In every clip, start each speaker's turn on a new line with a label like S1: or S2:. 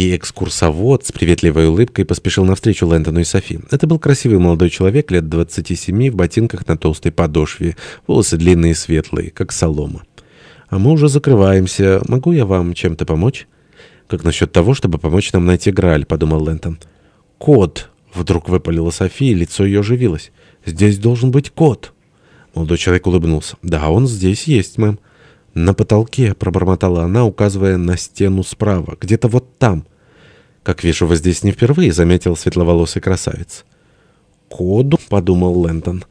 S1: и экскурсовод с приветливой улыбкой поспешил навстречу Лэндону и Софи. Это был красивый молодой человек лет 27 в ботинках на толстой подошве, волосы длинные и светлые, как солома. «А мы уже закрываемся. Могу я вам чем-то помочь?» «Как насчет того, чтобы помочь нам найти Грааль?» — подумал Лэнтон. «Кот!» — вдруг выпалила София, лицо ее оживилось. «Здесь должен быть кот!» Молодой человек улыбнулся. «Да, он здесь есть, мэм». «На потолке», — пробормотала она, указывая на стену справа. «Где-то вот там». «Как вижу, вы здесь не впервые», — заметил светловолосый красавец коду, подумал Лэнтон.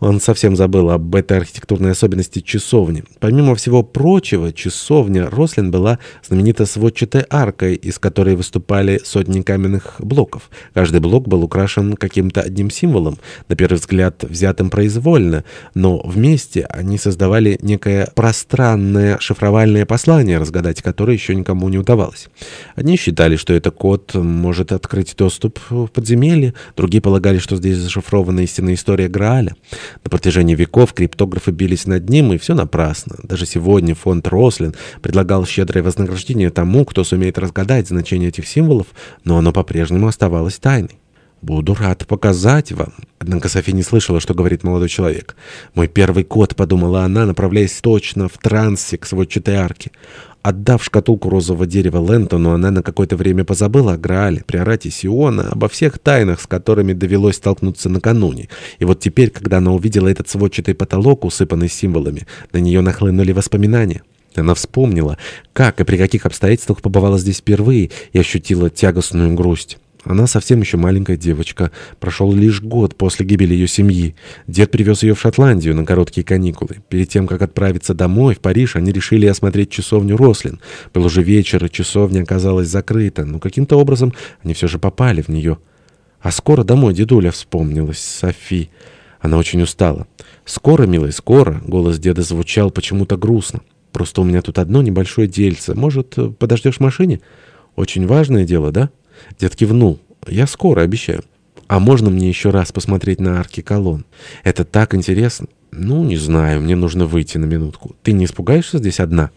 S1: Он совсем забыл об этой архитектурной особенности часовни. Помимо всего прочего, часовня Рослин была знаменита сводчатой аркой, из которой выступали сотни каменных блоков. Каждый блок был украшен каким-то одним символом, на первый взгляд взятым произвольно, но вместе они создавали некое пространное шифровальное послание, разгадать которое еще никому не удавалось. Одни считали, что это код может открыть доступ в подземелье, другие полагали, что здесь зашифрована истинная история Грааля. На протяжении веков криптографы бились над ним, и все напрасно. Даже сегодня фонд Рослин предлагал щедрое вознаграждение тому, кто сумеет разгадать значение этих символов, но оно по-прежнему оставалось тайной. «Буду рад показать вам». Однако Софи не слышала, что говорит молодой человек. «Мой первый кот», — подумала она, направляясь точно в трансе к сводчатой арке. Отдав шкатулку розового дерева Лэнтону, она на какое-то время позабыла о Граале, приорате Сиона, обо всех тайнах, с которыми довелось столкнуться накануне. И вот теперь, когда она увидела этот сводчатый потолок, усыпанный символами, на нее нахлынули воспоминания. Она вспомнила, как и при каких обстоятельствах побывала здесь впервые и ощутила тягостную грусть. Она совсем еще маленькая девочка. Прошел лишь год после гибели ее семьи. Дед привез ее в Шотландию на короткие каникулы. Перед тем, как отправиться домой, в Париж, они решили осмотреть часовню Рослин. Был уже вечер, и часовня оказалась закрыта, но каким-то образом они все же попали в нее. «А скоро домой, дедуля», — вспомнилась Софи. Она очень устала. «Скоро, милый, скоро», — голос деда звучал почему-то грустно. «Просто у меня тут одно небольшое дельце. Может, подождешь в машине? Очень важное дело, да?» Дед кивнул. «Я скоро, обещаю. А можно мне еще раз посмотреть на арки колонн? Это так интересно. Ну, не знаю, мне нужно выйти на минутку. Ты не испугаешься здесь одна?»